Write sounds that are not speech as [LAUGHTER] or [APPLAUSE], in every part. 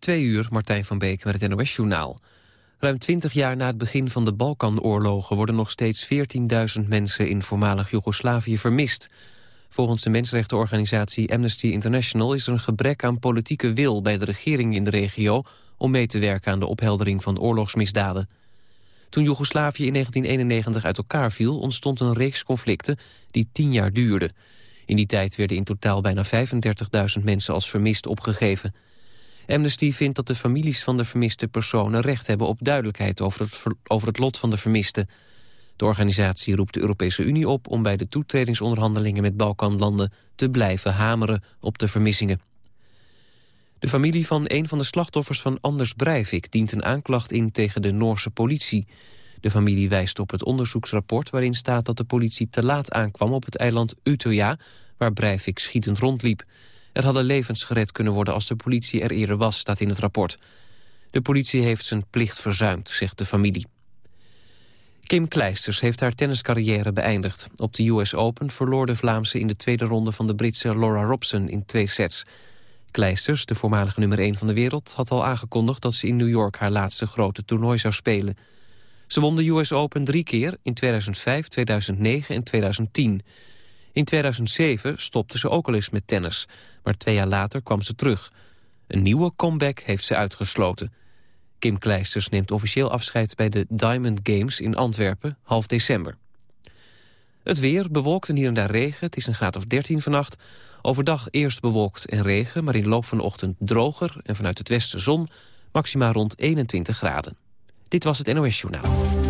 Twee uur, Martijn van Beek met het NOS-journaal. Ruim twintig jaar na het begin van de Balkanoorlogen... worden nog steeds 14.000 mensen in voormalig Joegoslavië vermist. Volgens de mensenrechtenorganisatie Amnesty International... is er een gebrek aan politieke wil bij de regering in de regio... om mee te werken aan de opheldering van oorlogsmisdaden. Toen Joegoslavië in 1991 uit elkaar viel... ontstond een reeks conflicten die tien jaar duurden. In die tijd werden in totaal bijna 35.000 mensen als vermist opgegeven... Amnesty vindt dat de families van de vermiste personen recht hebben op duidelijkheid over het, over het lot van de vermisten. De organisatie roept de Europese Unie op om bij de toetredingsonderhandelingen met Balkanlanden te blijven hameren op de vermissingen. De familie van een van de slachtoffers van Anders Breivik dient een aanklacht in tegen de Noorse politie. De familie wijst op het onderzoeksrapport waarin staat dat de politie te laat aankwam op het eiland Utøya, waar Breivik schietend rondliep. Er hadden levens gered kunnen worden als de politie er eerder was, staat in het rapport. De politie heeft zijn plicht verzuimd, zegt de familie. Kim Kleisters heeft haar tenniscarrière beëindigd. Op de US Open verloor de Vlaamse in de tweede ronde van de Britse Laura Robson in twee sets. Kleisters, de voormalige nummer 1 van de wereld, had al aangekondigd dat ze in New York haar laatste grote toernooi zou spelen. Ze won de US Open drie keer, in 2005, 2009 en 2010. In 2007 stopte ze ook al eens met tennis, maar twee jaar later kwam ze terug. Een nieuwe comeback heeft ze uitgesloten. Kim Kleisters neemt officieel afscheid bij de Diamond Games in Antwerpen, half december. Het weer bewolkt en hier en daar regen. Het is een graad of 13 vannacht. Overdag eerst bewolkt en regen, maar in de loop van de ochtend droger... en vanuit het westen zon, maxima rond 21 graden. Dit was het NOS Journaal.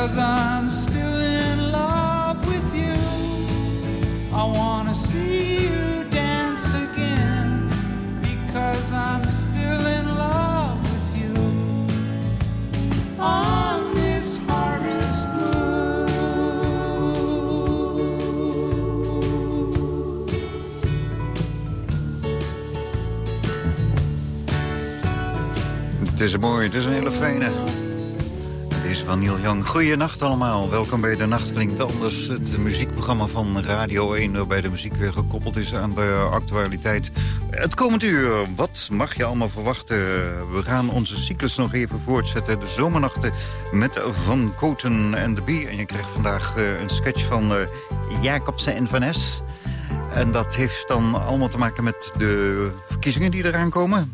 Because I'm still in love with you. I wanna see you dance again because I'm still in love with you. On this harvest moon. Het is mooi, het is een hele Goeienacht allemaal. Welkom bij De Nacht Klinkt Anders. Het muziekprogramma van Radio 1... waarbij de muziek weer gekoppeld is aan de actualiteit. Het komend uur, wat mag je allemaal verwachten? We gaan onze cyclus nog even voortzetten. De zomernachten met Van Koten en de Bie. En je krijgt vandaag eh, een sketch van uh, Jacobsen en Van Es. En dat heeft dan allemaal te maken met de verkiezingen die eraan komen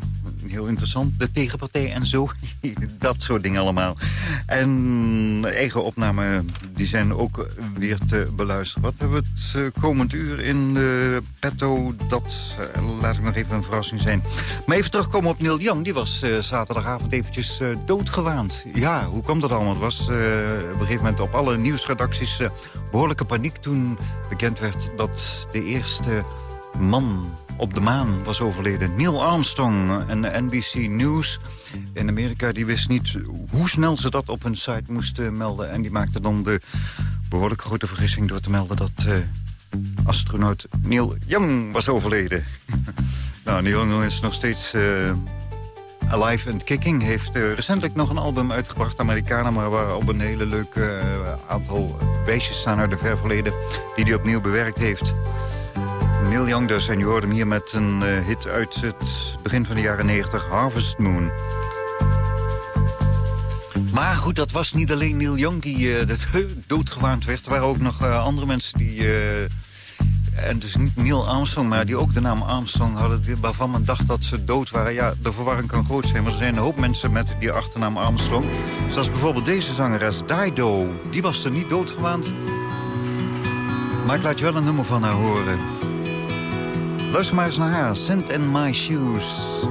heel interessant. De tegenpartij en zo. [LAUGHS] dat soort dingen allemaal. En eigen opnamen, die zijn ook weer te beluisteren. Wat hebben we het eh, komend uur in de petto? Dat uh, laat ik nog even een verrassing zijn. Maar even terugkomen op Neil Young. Die was uh, zaterdagavond eventjes doodgewaand. Ja, hoe kwam dat allemaal? Het was op een gegeven moment op alle nieuwsredacties behoorlijke paniek... toen bekend werd dat de eerste man op de maan was overleden. Neil Armstrong en NBC News in Amerika... die wist niet hoe snel ze dat op hun site moesten melden. En die maakte dan de behoorlijk grote vergissing door te melden... dat uh, astronaut Neil Young was overleden. [LAUGHS] nou, Neil Young is nog steeds... Uh, Alive and Kicking heeft uh, recentelijk nog een album uitgebracht, Americana... maar waar op een hele leuke aantal beestjes staan uit de ver verleden... die hij opnieuw bewerkt heeft. Neil Young dus. En je hoorde hem hier met een uh, hit uit het begin van de jaren 90, Harvest Moon. Maar goed, dat was niet alleen Neil Young die uh, dat [LAUGHS] doodgewaand werd. Er waren ook nog uh, andere mensen die... en dus niet Neil Armstrong, maar die ook de naam Armstrong hadden... waarvan men dacht dat ze dood waren. Ja, de verwarring kan groot zijn, maar er zijn een hoop mensen met die achternaam Armstrong. Zoals bijvoorbeeld deze zangeres, Dido. Die was er niet doodgewaand. Maar ik laat je wel een nummer van haar horen. Luister maar eens naar haar, Sent in My Shoes.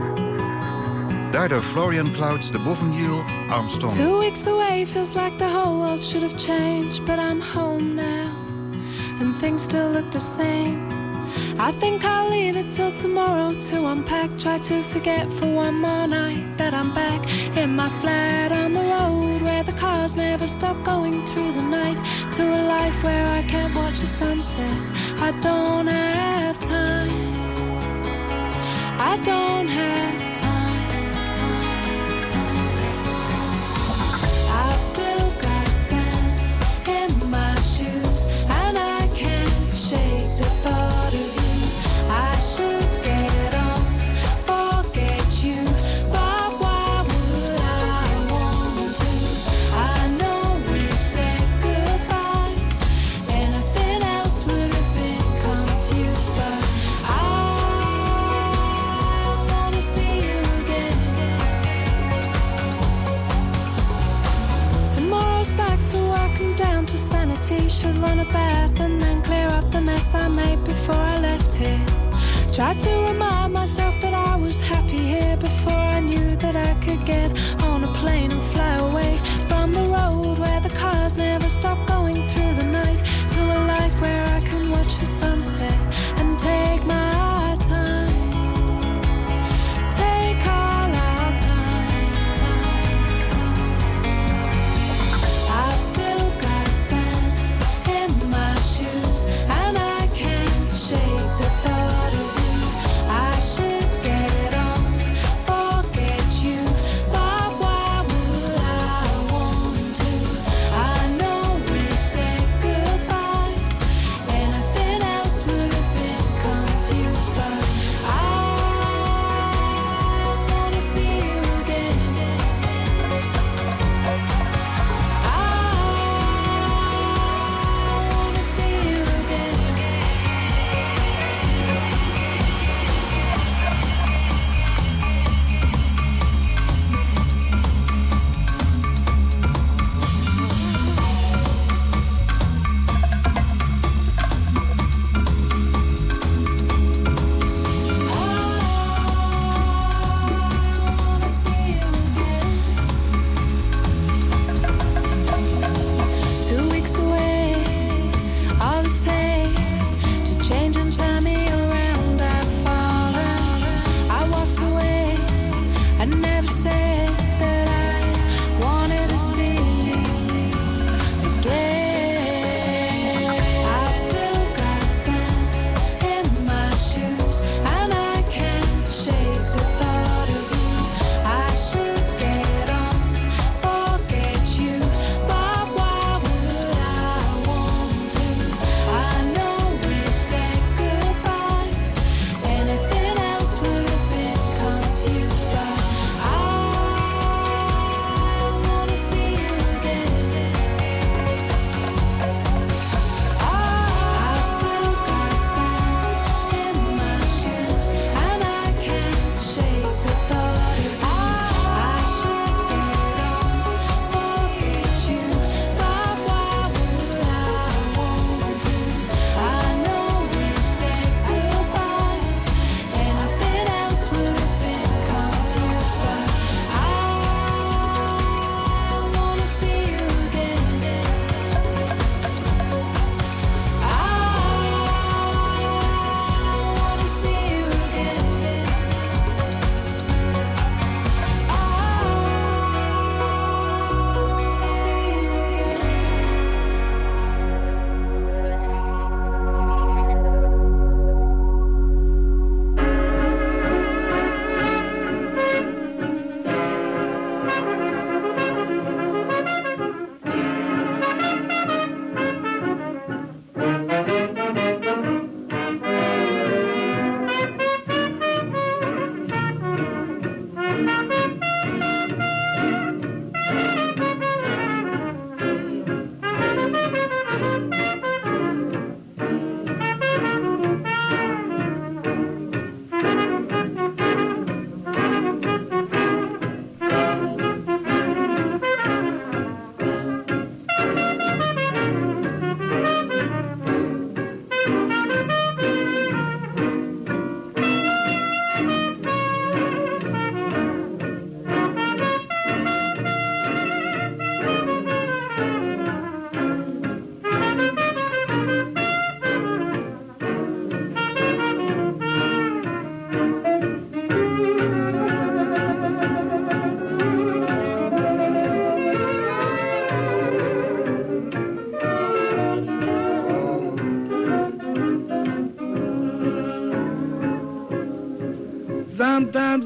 Daardoor Florian Clouds, de Bovenhiel, Armstrong. Two weeks away feels like the whole world should have changed. But I'm home now, and things still look the same. I think I'll leave it till tomorrow to unpack. Try to forget for one more night that I'm back in my flat on the road where the cars never stop going through the night. To a life where I can't watch the sunset. I don't have time. I don't have time, time, time. I've still got sand in my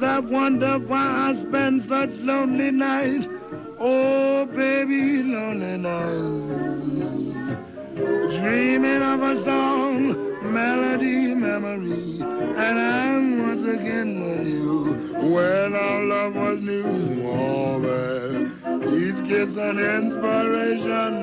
Sometimes I wonder why I spend such lonely nights. Oh, baby, lonely nights. Dreaming of a song, melody, memory. And I'm once again with you when our love was new. Oh, man. Each kiss an inspiration.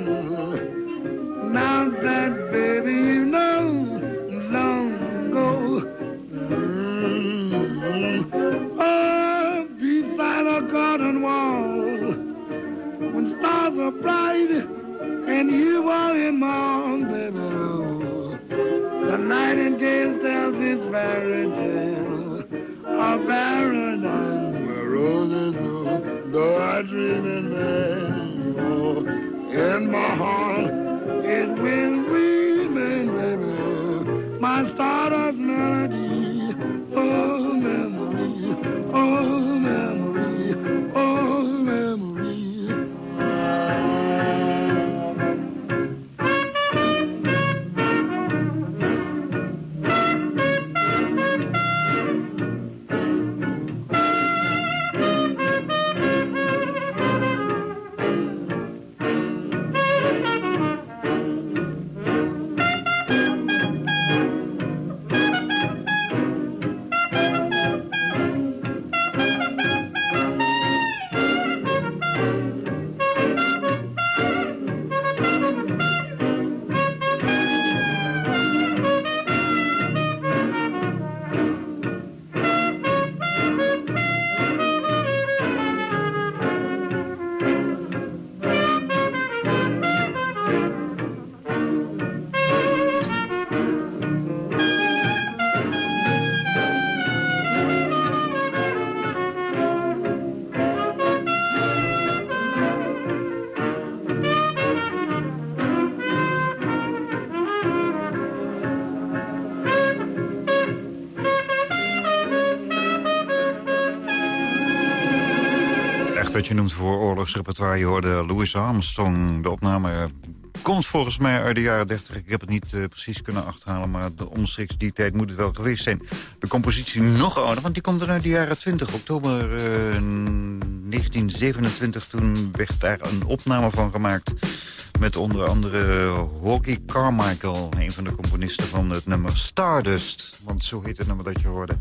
Though I dream in vain, oh, in my heart it will wat je noemt voor oorlogsrepertoire. Je hoorde Louis Armstrong. De opname komt volgens mij uit de jaren 30. Ik heb het niet eh, precies kunnen achterhalen, maar omstreeks die tijd moet het wel geweest zijn. De compositie nog ouder, want die komt er uit de jaren 20. Oktober eh, 1927, toen werd daar een opname van gemaakt. Met onder andere Hoagie Carmichael, een van de componisten van het nummer Stardust. Want zo heet het nummer dat je hoorde.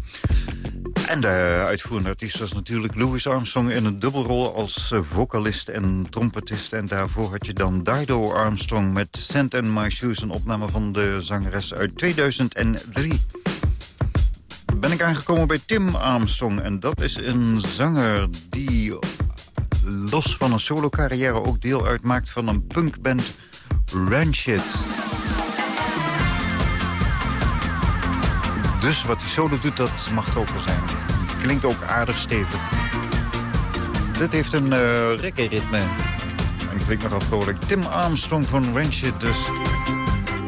En de uitvoerende artiest was natuurlijk Louis Armstrong... in een dubbelrol als eh, vocalist en trompetist. En daarvoor had je dan Dido Armstrong met Sand in My Shoes... een opname van de zangeres uit 2003 ben ik aangekomen bij Tim Armstrong. En dat is een zanger die los van een solo-carrière... ook deel uitmaakt van een punkband Rancid. Dus wat hij solo doet, dat mag wel zijn. Klinkt ook aardig stevig. Dit heeft een uh, reggae-ritme. En klinkt nogal vrolijk. Tim Armstrong van Rancid dus.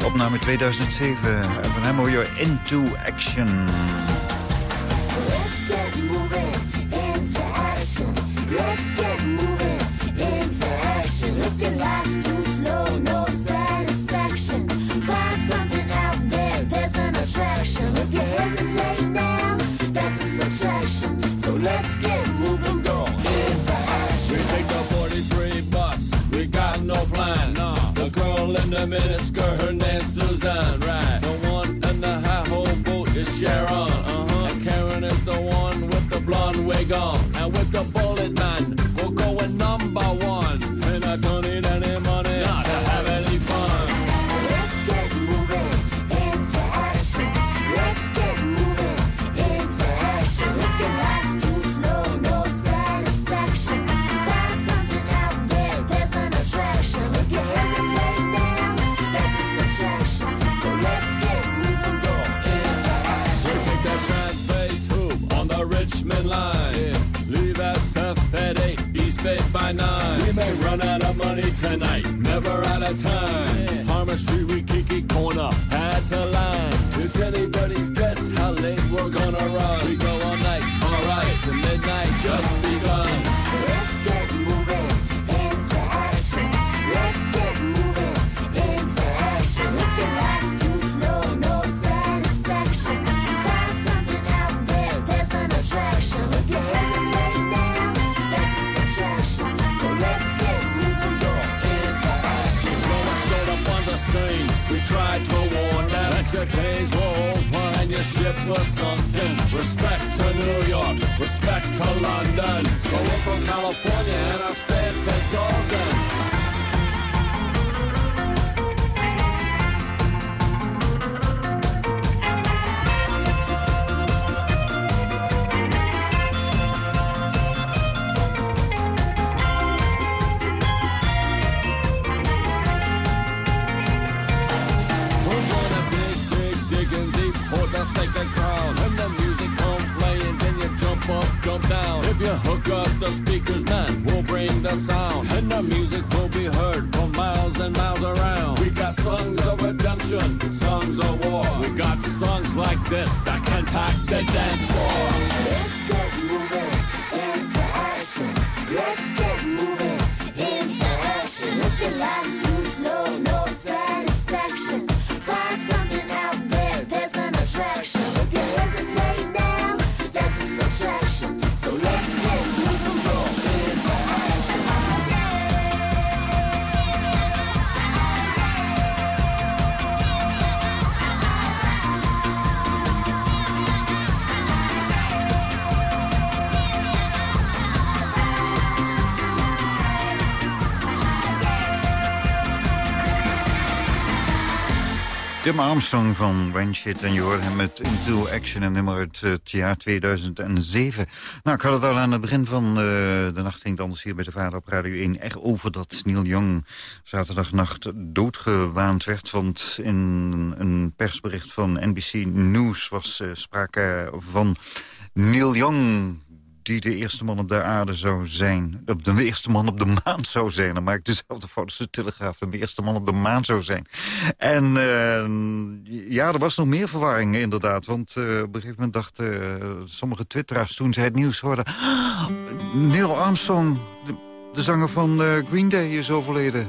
Opname 2007. En van hem hoor Into Action. In the miniskirt, at 8, East Bay by 9. We may run out of money tonight, never out of time. Harmon Street, we kiki corner, had to line. It's anybody's guess how late we're gonna run. We go all night, alright, to midnight just begun. Days were over and your ship was something. Respect to New York, respect to London. But we're from California and our states has golden. Jump down. If you hook up the speakers, man, we'll bring the sound. And the music will be heard from miles and miles around. We got songs of redemption, songs of war. We got songs like this that can pack the dance floor. Tim Armstrong van Shit En je hoorde hem met Into Action, een nummer uit eh, het jaar 2007. Nou, ik had het al aan het begin van eh, de nacht ging anders hier bij de Vader op Radio 1... echt over dat Neil Young zaterdagnacht doodgewaand werd. Want in een persbericht van NBC News was uh, sprake van Neil Young die de eerste man op de aarde zou zijn. De eerste man op de maan zou zijn. Dan maak ik dezelfde fout als de Telegraaf. De eerste man op de maan zou zijn. En uh, ja, er was nog meer verwarring inderdaad. Want uh, op een gegeven moment dachten uh, sommige twitteraars... toen zij het nieuws hoorden... Ah, Neil Armstrong, de, zanger van Green Day, is overleden.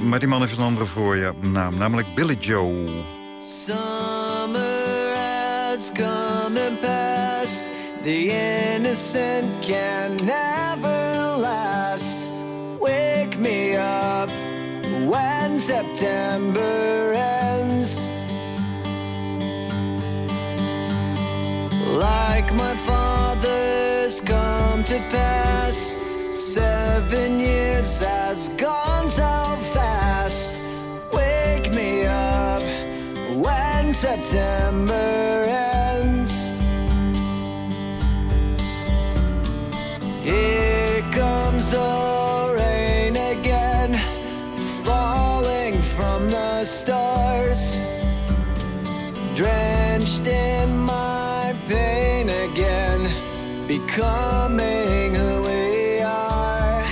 Maar die man heeft een andere voornaam, namelijk Billy Joe. Summer has come and The innocent can never last. Wake me up when September ends. Like my father's come to pass, seven years has gone so fast. Wake me up when September becoming who we are.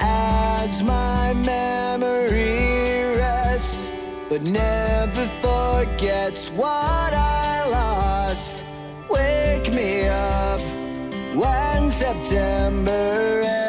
As my memory rests, but never forgets what I lost. Wake me up when September ends.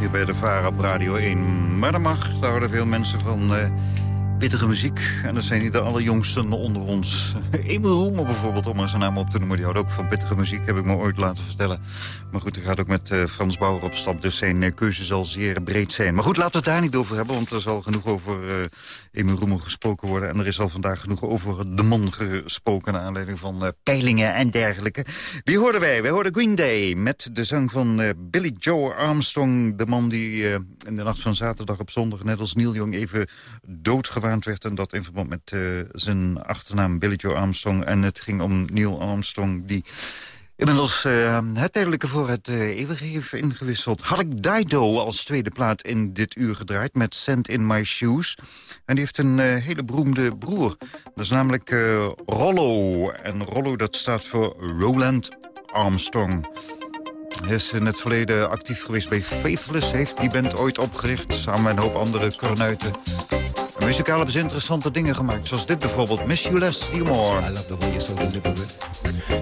Hier bij de Vara op Radio 1. Maar mag, daar houden veel mensen van eh, pittige muziek. En dat zijn niet de allerjongsten onder ons. [LAUGHS] Emil Roemer bijvoorbeeld, om maar zijn naam op te noemen. Die houdt ook van pittige muziek, heb ik me ooit laten vertellen. Maar goed, hij gaat ook met eh, Frans Bauer op stap. Dus zijn eh, keuze zal zeer breed zijn. Maar goed, laten we het daar niet over hebben. Want er zal genoeg over eh Emil Roemer gesproken worden. En er is al vandaag genoeg over de man gesproken... naar aanleiding van peilingen en dergelijke. Wie hoorden wij? Wij hoorden Green Day met de zang van Billy Joe Armstrong. De man die in de nacht van zaterdag op zondag... net als Neil Young even werd. En dat in verband met eh, zijn achternaam Billy Joe Armstrong. En het ging om Neil Armstrong die... Inmiddels eh, het tijdelijke voor het eh, eeuwige heeft ingewisseld. Had ik Dido als tweede plaat in dit uur gedraaid met Sand in My Shoes. En die heeft een hele beroemde broer. Dat is namelijk Rollo. En Rollo dat staat voor Roland Armstrong. Hij is in het verleden actief geweest bij Faithless. Heeft die band ooit opgericht, samen met een hoop andere kornuiten. Muzikaal hebben ze interessante dingen gemaakt. Zoals dit bijvoorbeeld, Miss You Less, You More.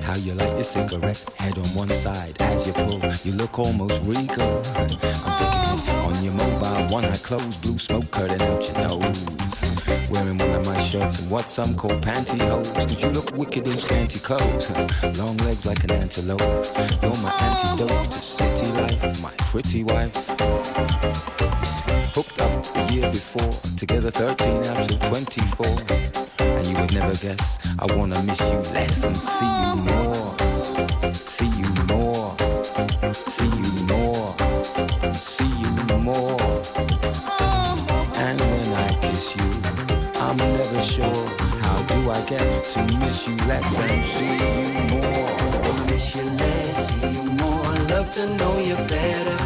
How you light your cigarette, head on one side as you pull. You look almost regal. I'm thinking on your one blue smoke. Wearing one of my shirts and what some call pantyhose. Cause you look wicked in scanty clothes. Long legs like an antelope. You're my antidote to city life, my pretty wife. Hooked up the year before, together 13 out of 24. And you would never guess, I wanna miss you less and see you more. I to miss you less and see you more? Miss you less, see you more. Love to know you better.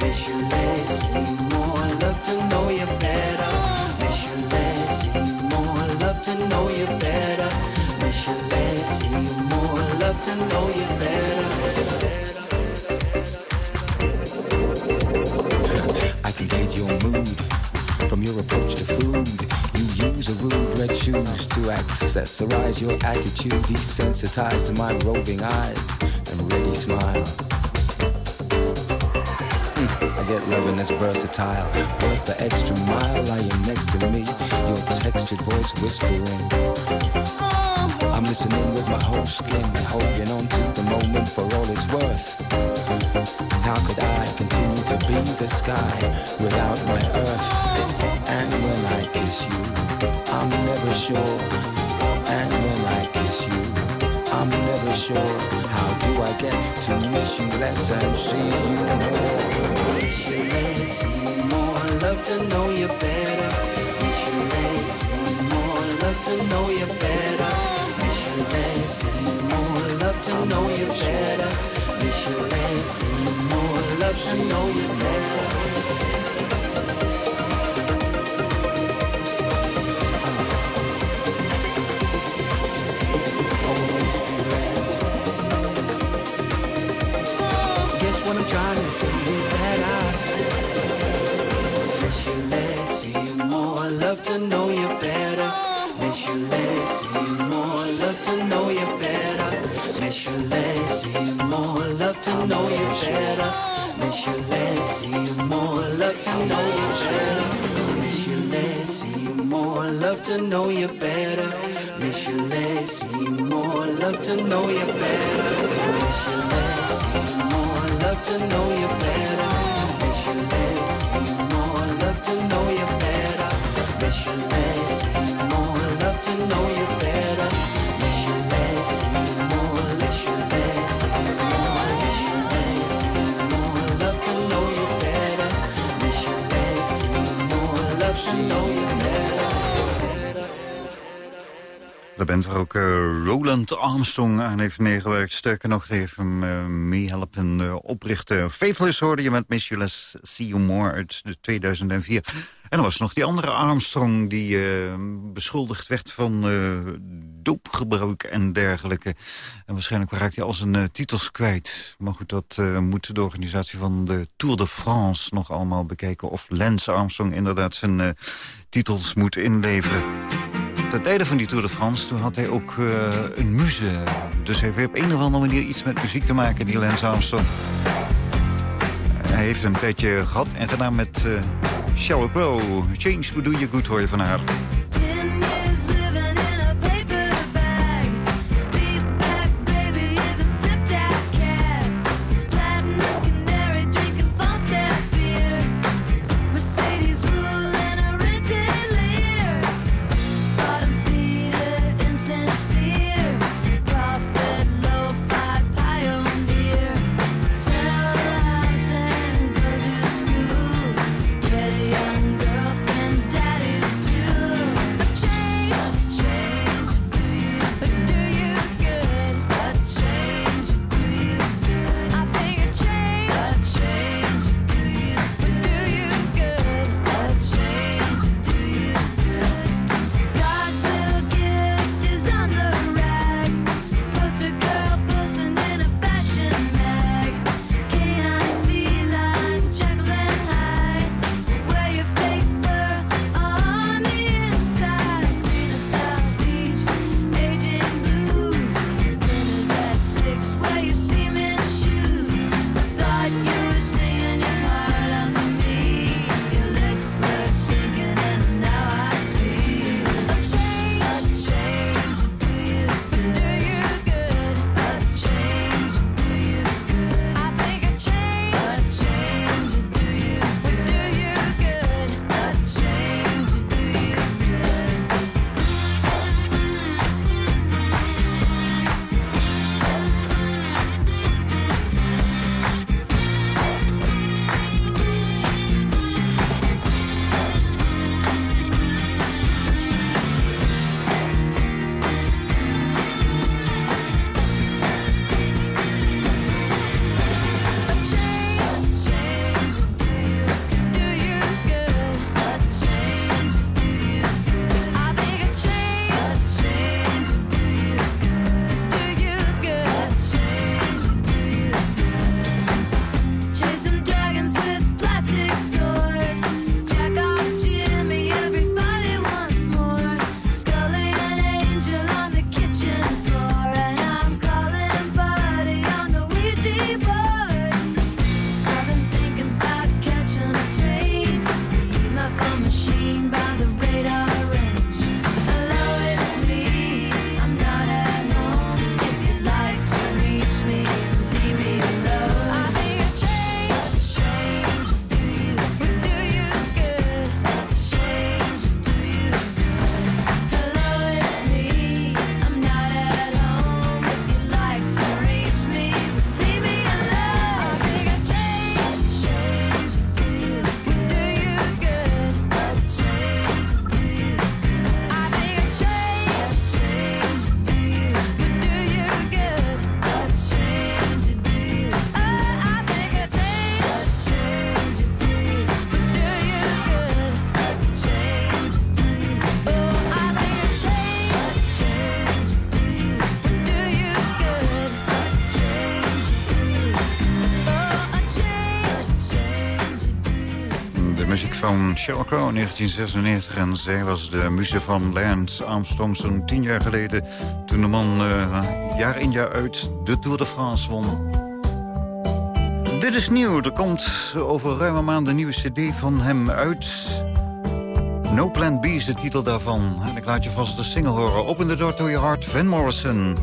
Miss you less, see you more. Love to know you better. Miss you less, see you more. Love to know you better. Miss you less, see you more. Love to know you better. I can gauge your mood from your approach shoes to accessorize your attitude, desensitized to my roving eyes and ready smile. Hmm, I get loving that's versatile, worth the extra mile. Lying next to me, your textured voice whispering. I'm listening with my whole skin, holding on to the moment for all it's worth. How could I continue to be the sky without my earth? And when I kiss you, I'm never sure. And when I kiss you, I'm never sure. How do I get to miss you less and see you more? Miss you less, see you more. Love to know you better. Miss you less, see you more. Love to know you better. Love to know you better. Miss you less, see you more. Love to know you better. Guess what I'm trying to say is that I miss you less, see you more, love to know you better. Miss you less, see you more, love to know you better. Miss you less, see you more, love to know you better. Miss you less, see you more, love to know you better. Miss you less, see you more, love to know you better. Miss you less, see you more, love to know you better. Miss you less, see you more, love to know you better. Miss you less, see more, love to know you better. Daar bent er ook eh, Roland Armstrong aan heeft meegewerkt. Sterker nog, even heeft hem eh, meehelpen oprichten. Faithless hoorde je met Miss You See You More uit 2004. En er was nog die andere Armstrong die eh, beschuldigd werd van doopgebruik en dergelijke. En waarschijnlijk raakt hij al zijn titels kwijt. Maar goed, dat moet de organisatie van de Tour de France nog allemaal bekijken. Of Lance Armstrong inderdaad zijn titels moet inleveren ten tijde van die Tour de France, toen had hij ook eh, een muze. Dus hij heeft op een of andere manier iets met muziek te maken, die Lance Armstrong. Hij heeft een tijdje gehad en gedaan met eh, uh, Pro, Change, hoe doe je goed, hoor je van haar. Sheryl in 1996. En zij was de muze van Lance Armstrong zo'n tien jaar geleden... toen de man eh, jaar in jaar uit de Tour de France won. Dit is nieuw. Er komt over ruime maanden maand een nieuwe cd van hem uit. No Plan B is de titel daarvan. Ik laat je vast de single horen. Open the door to your heart, Van Morrison.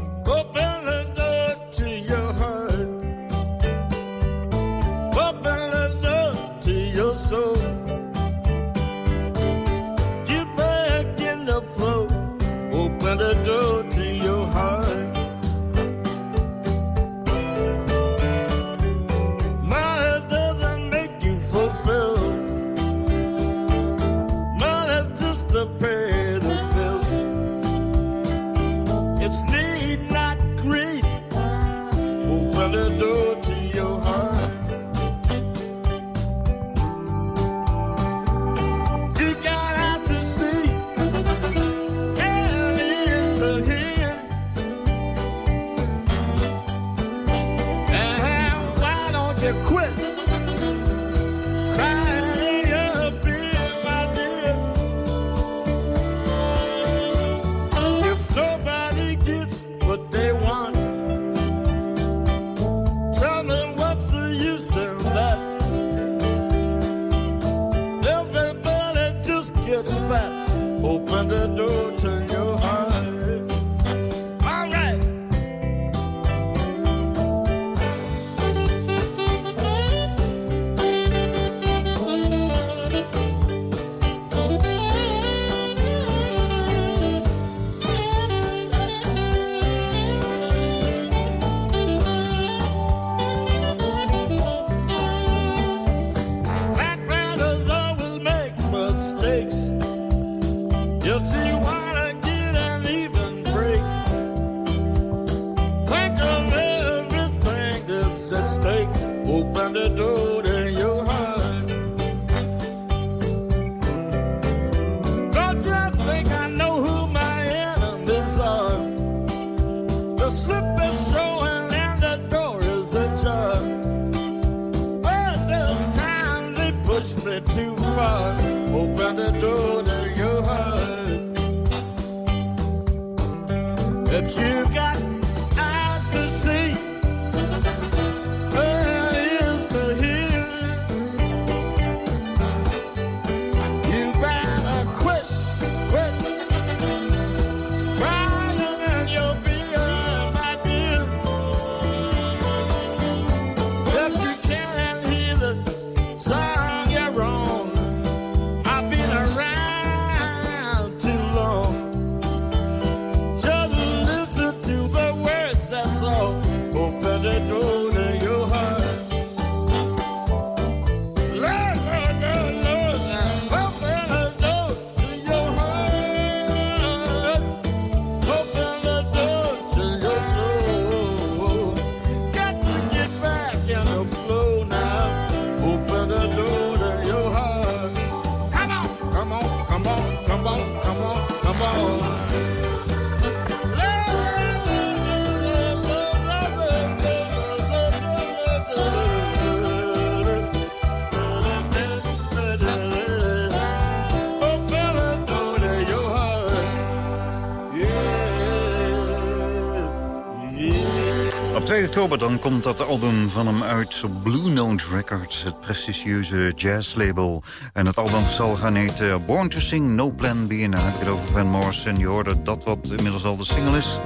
Oktober dan komt dat album van hem uit Blue Note Records, het prestigieuze jazzlabel. En het album zal gaan heten Born to Sing, No Plan B. En dan heb ik het over Van Morrison. En je hoorde dat wat inmiddels al de single is.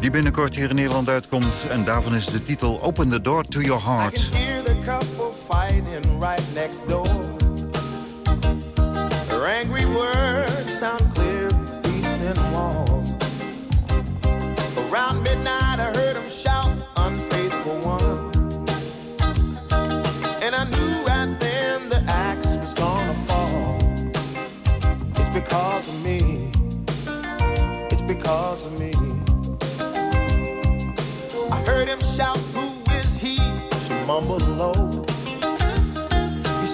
Die binnenkort hier in Nederland uitkomt. En daarvan is de titel Open the Door to Your Heart. hear the couple fighting right next door. Their angry words sound clear through these thin walls. Around midnight,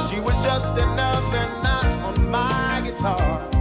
She was just another notch on my guitar.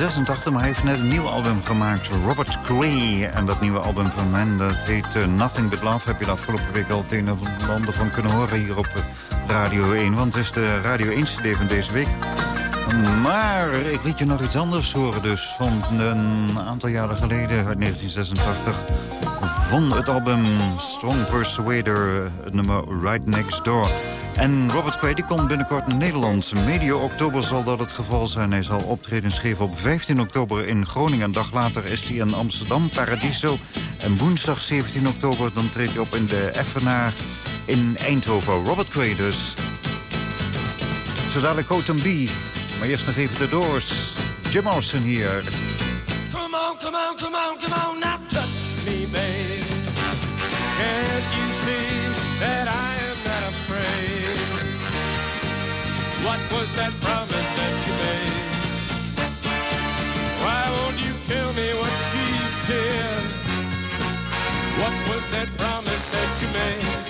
1986, maar hij heeft net een nieuw album gemaakt. Robert Gray. En dat nieuwe album van hem, dat heet eh, Nothing But Love. Heb je de afgelopen week al een of ander van kunnen horen hier op eh, Radio 1. Want het is de Radio 1 CD van deze week. Maar ik liet je nog iets anders horen dus. Van een aantal jaren geleden, uit 1986... van het album Strong Persuader, het nummer Right Next Door. En Robert Quay die komt binnenkort naar Nederland. Medio oktober zal dat het geval zijn. Hij zal optredens geven op 15 oktober in Groningen. Een dag later is hij in Amsterdam, Paradiso. En woensdag 17 oktober dan treedt hij op in de Effenaar in Eindhoven. Robert Quay dus. Zo dadelijk Coton B. Maar eerst nog even de Doors. Jim Morrison hier. Come on, come on, come on, come on, now What was that promise that you made? Why won't you tell me what she said? What was that promise that you made?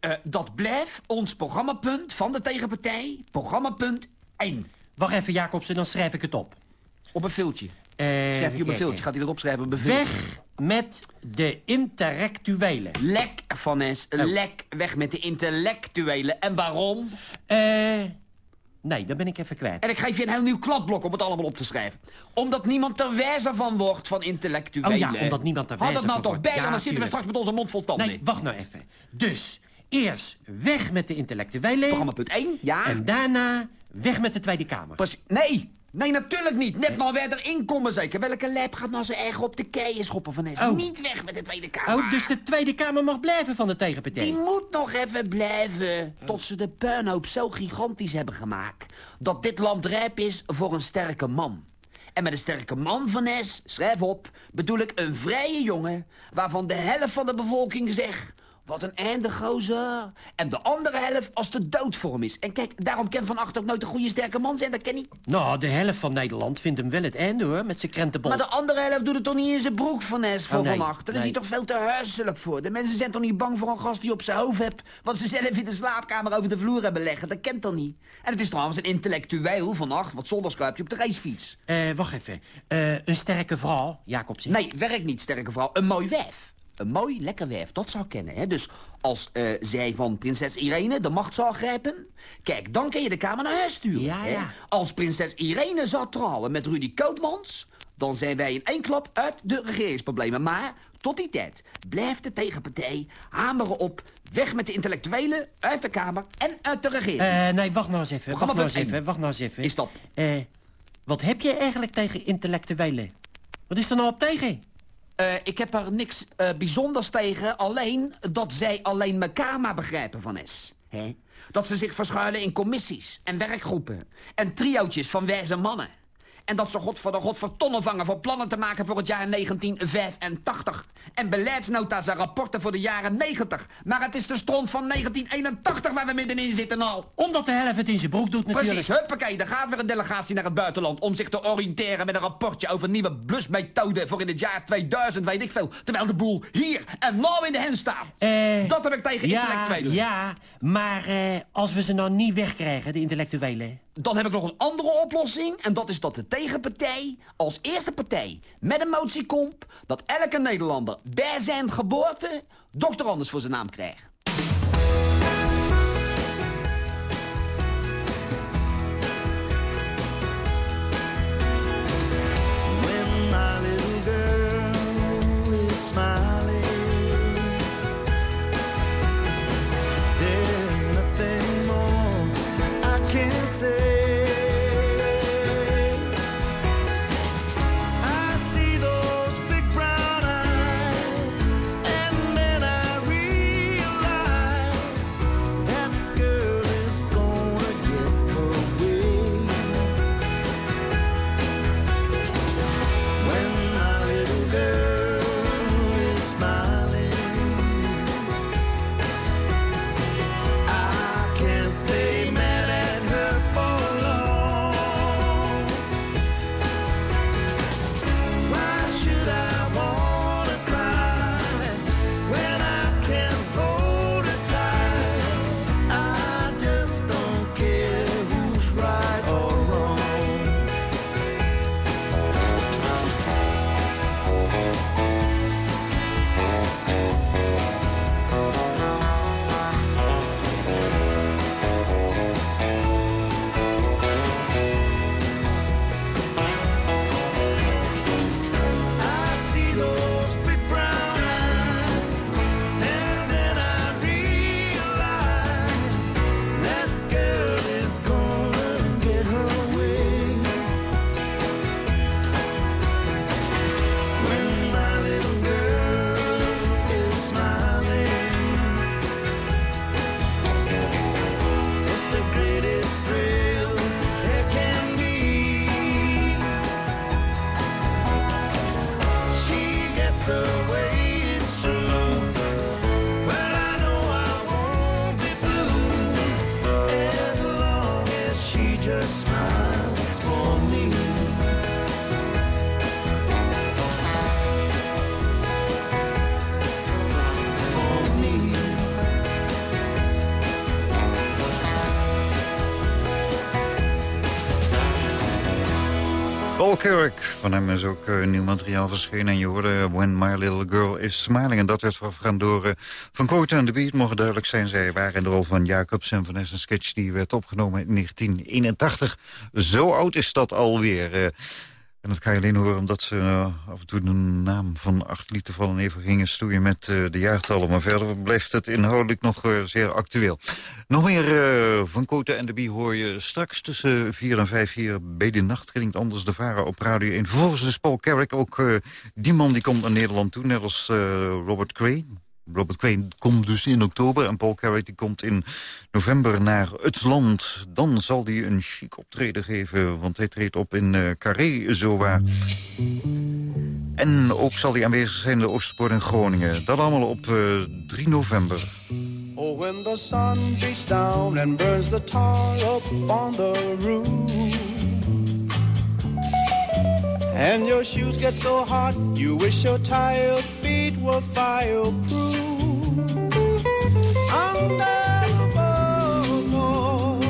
Eh, dat blijft ons programmapunt van de tegenpartij. Programmapunt 1. Wacht even, Jacobsen, dan schrijf ik het op. Op een filtje. Eh, Schrijf je op een filtje. Gaat hij dat opschrijven op een filtje? Weg met de intellectuelen. Lek, Van Es. Lek. Weg met de intellectuelen. En waarom? Eh, nee, dat ben ik even kwijt. En ik geef je een heel nieuw kladblok om het allemaal op te schrijven. Omdat niemand er wijzer van wordt van intellectuelen. Oh ja, omdat niemand er Had wijzer het nou van toch wordt. bij, Ja, anders zitten we straks met onze mond vol tanden. Nee, wacht nou even. Dus, eerst weg met de intellectuelen. Programma punt 1, ja. En daarna weg met de Tweede Kamer. Precies. Nee, nee, natuurlijk niet. Net maar weer erin komen zeker. Welke lijp gaat nou zo erg op de keien schoppen van Es? Oh. Niet weg met de Tweede Kamer. Oh, dus de Tweede Kamer mag blijven van de tegenpartij. Die moet nog even blijven. Tot ze de puinhoop zo gigantisch hebben gemaakt... dat dit land rijp is voor een sterke man. En met een sterke man van Es, schrijf op... bedoel ik een vrije jongen... waarvan de helft van de bevolking zegt... Wat een einde, gozer. En de andere helft als de dood voor hem is. En kijk, daarom kan Van Acht ook nooit een goede sterke man zijn. Dat ken hij. Nou, de helft van Nederland vindt hem wel het einde, hoor, met zijn krentenbol. Maar de andere helft doet het toch niet in zijn broek van Es voor Oh, nee, Van Acht. Daar is hij toch veel te huiselijk voor. De mensen zijn toch niet bang voor een gast die op zijn hoofd hebt... wat ze zelf in de slaapkamer over de vloer hebben leggen. Dat kent toch niet? En het is trouwens een intellectueel Van Acht... wat zondags hij op de racefiets. Eh, wacht even. Eh, een sterke vrouw, Jacobsen. Nee, werkt niet, sterke vrouw. Een mooi wijf. Een mooi, lekker wijf, dat zou kennen. Hè? Dus als eh, zij van prinses Irene de macht zou grijpen... kijk, dan kun je de Kamer naar huis sturen. Ja, hè? ja. Als prinses Irene zou trouwen met Rudy Koopmans... dan zijn wij in één klap uit de regeringsproblemen. Maar tot die tijd blijft de tegenpartij hameren op... weg met de intellectuelen, uit de Kamer en uit de regering. Eh, nee, wacht nou eens even. Wacht nou eens even. Wacht nou eens even. Is dat? Eh, wat heb je eigenlijk tegen intellectuelen? Wat is er nou op tegen? Eh, ik heb er niks eh, bijzonders tegen, alleen dat zij alleen elkaar maar begrijpen van S. Hè? Dat ze zich verschuilen in commissies en werkgroepen en triootjes van wijze mannen. En dat ze god voor de god voor tonnen vangen voor plannen te maken voor het jaar 1985. En beleidsnota's en rapporten voor de jaren 90. Maar het is de stront van 1981 waar we middenin zitten al. Omdat de helft het in zijn broek doet natuurlijk. Precies, huppakee, er gaat weer een delegatie naar het buitenland... om zich te oriënteren met een rapportje over nieuwe blusmethoden... voor in het jaar 2000, weet ik veel. Terwijl de boel hier en nou in de hen staat. Eh, dat heb ik tegen ja, intellectuelen. ja, maar eh, als we ze nou niet wegkrijgen, de intellectuelen... Dan heb ik nog een andere oplossing. En dat is dat de tegenpartij als eerste partij met een motie komt... dat elke Nederlander bij zijn geboorte dokter anders voor zijn naam krijgt. When Carrick. Van hem is ook eh, nieuw materiaal verschenen. En je hoorde When My Little Girl Is Smiling. En dat werd voorafgegaan door uh, Van Kooten en de Beat. Mogen duidelijk zijn, zij waren in de rol van Jacobs en Van Ness. Een sketch die werd opgenomen in 1981. Zo oud is dat alweer. En dat kan je alleen horen omdat ze uh, af en toe de naam van acht lieten vallen... even gingen stoeien met uh, de jaartallen. Maar verder blijft het inhoudelijk nog uh, zeer actueel. Nog meer Van Koten en de Bie hoor je straks tussen vier en vijf hier... bij de nacht klinkt anders de varen op Radio 1. Vervolgens is Paul Carrick ook die man die komt naar Nederland toe... net als Robert Cray, Robert Crane komt dus in oktober en Paul Carrick die komt in november naar het land. Dan zal hij een chic optreden geven, want hij treedt op in uh, Carré, zowaar. En ook zal hij aanwezig zijn in de Oosterpoort in Groningen. Dat allemaal op uh, 3 november. Oh, when the sun beats down and burns the tar the roof And your shoes get so hot, you wish your were fireproof. Under the boardwalk,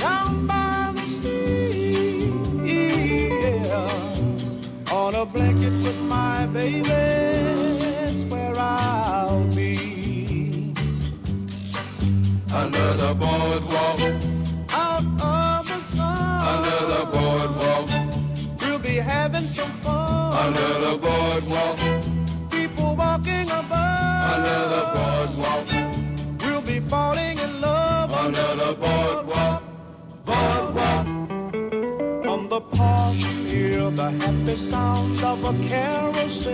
down by the sea, yeah. On a blanket with my baby, that's where I'll be. Under the boardwalk, Out of the sun, under the boardwalk, we'll be having some fun. under the boardwalk, Above. under the boardwalk, We'll be falling in love under the boardwalk, boardwalk. From the park, hear the happy sounds of a carousel.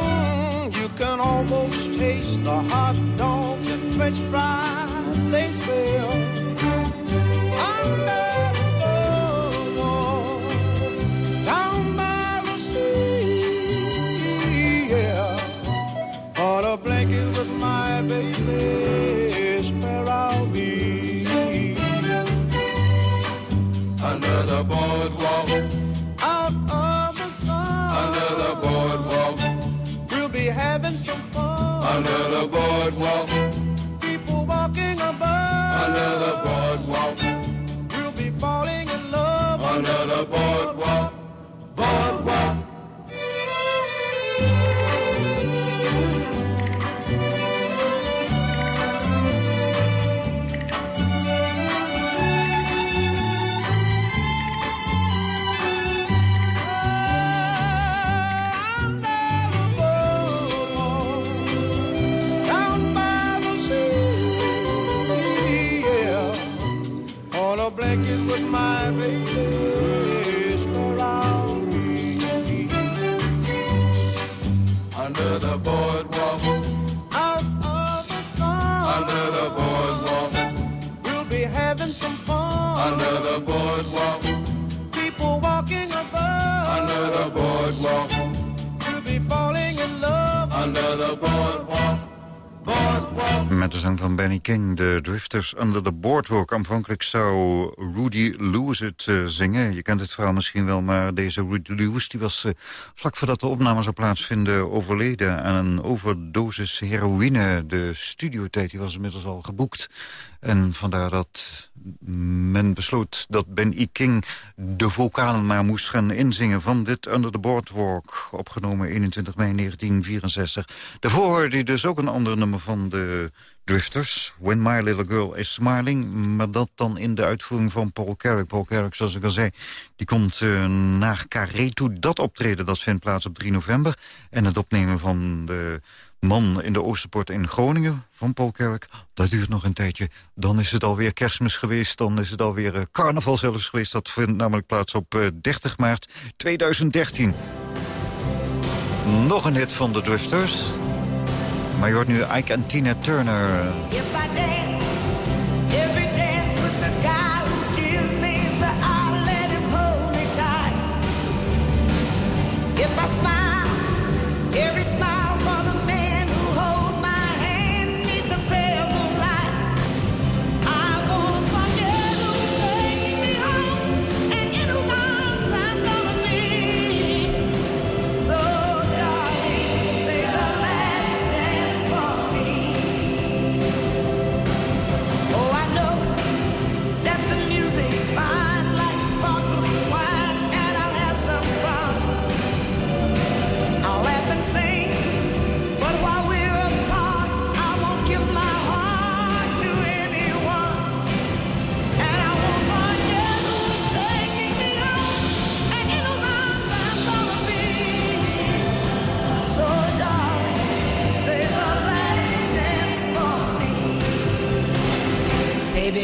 Mm, you can almost taste the hot dogs and French fries they sell. Met de zang van Benny King, de Drifters Under the Boardwalk. Aanvankelijk zou Rudy Lewis het eh, zingen. Je kent het verhaal misschien wel, maar deze Rudy Lewis... die was eh, vlak voordat de opname zou plaatsvinden overleden... aan een overdosis heroïne. De studiotijd die was inmiddels al geboekt. En vandaar dat men besloot dat Ben E. King de vocalen maar moest gaan inzingen van dit Under the Boardwalk, opgenomen 21 mei 1964. Daarvoor hoorde hij dus ook een ander nummer van de Drifters, When My Little Girl Is Smiling, maar dat dan in de uitvoering van Paul Carrick. Paul Carrick, zoals ik al zei, die komt uh, naar Carré toe. Dat optreden dat vindt plaats op 3 november. En het opnemen van de man in de Oosterpoort in Groningen van Paul Carrick. Dat duurt nog een tijdje. Dan is het alweer kerstmis geweest. Dan is het alweer uh, carnaval zelfs geweest. Dat vindt namelijk plaats op uh, 30 maart 2013. Nog een hit van de Drifters. Maar je hoort nu Ike en Tina Turner. If I dance,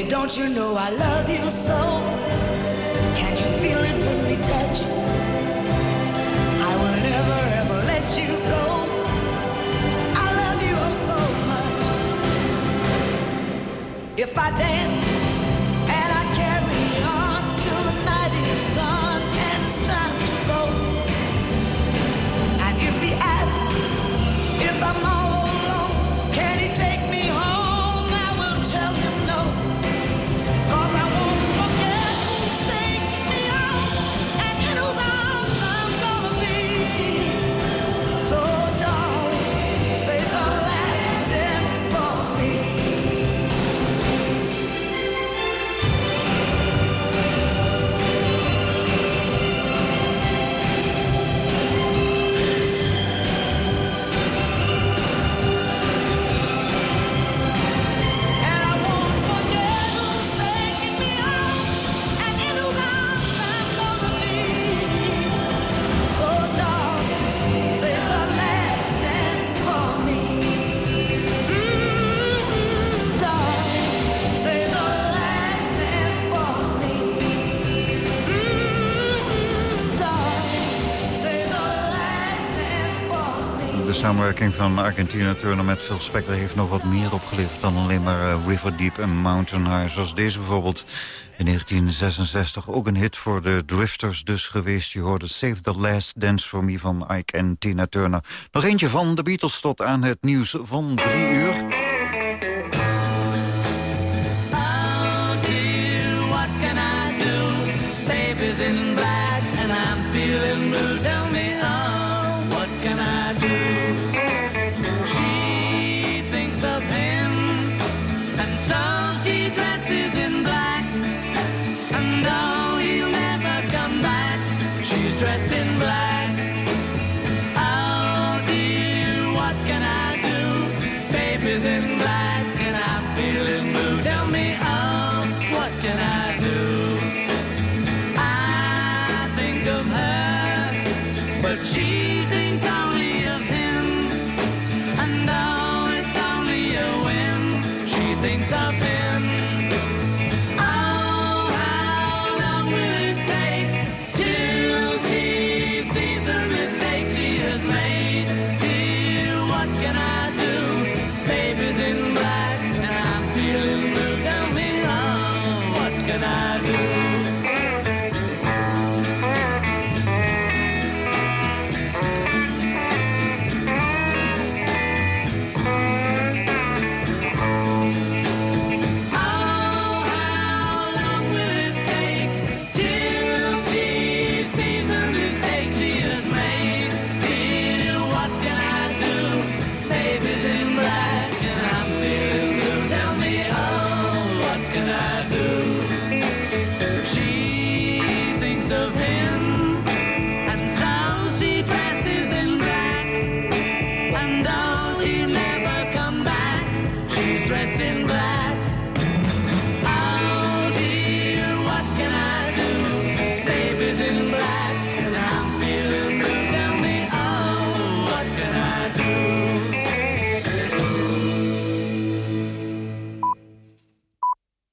don't you know I love you so? Can you feel it when we touch? I will never ever let you go. I love you oh so much. If I dance samenwerking van Argentina Turner met Phil Spector heeft nog wat meer opgeleverd dan alleen maar eh, River Deep en Mountain High. Zoals deze bijvoorbeeld in 1966 ook een hit voor de Drifters dus geweest. Je hoorde Save the Last Dance for Me van Ike en Tina Turner. Nog eentje van de Beatles tot aan het nieuws van drie uur.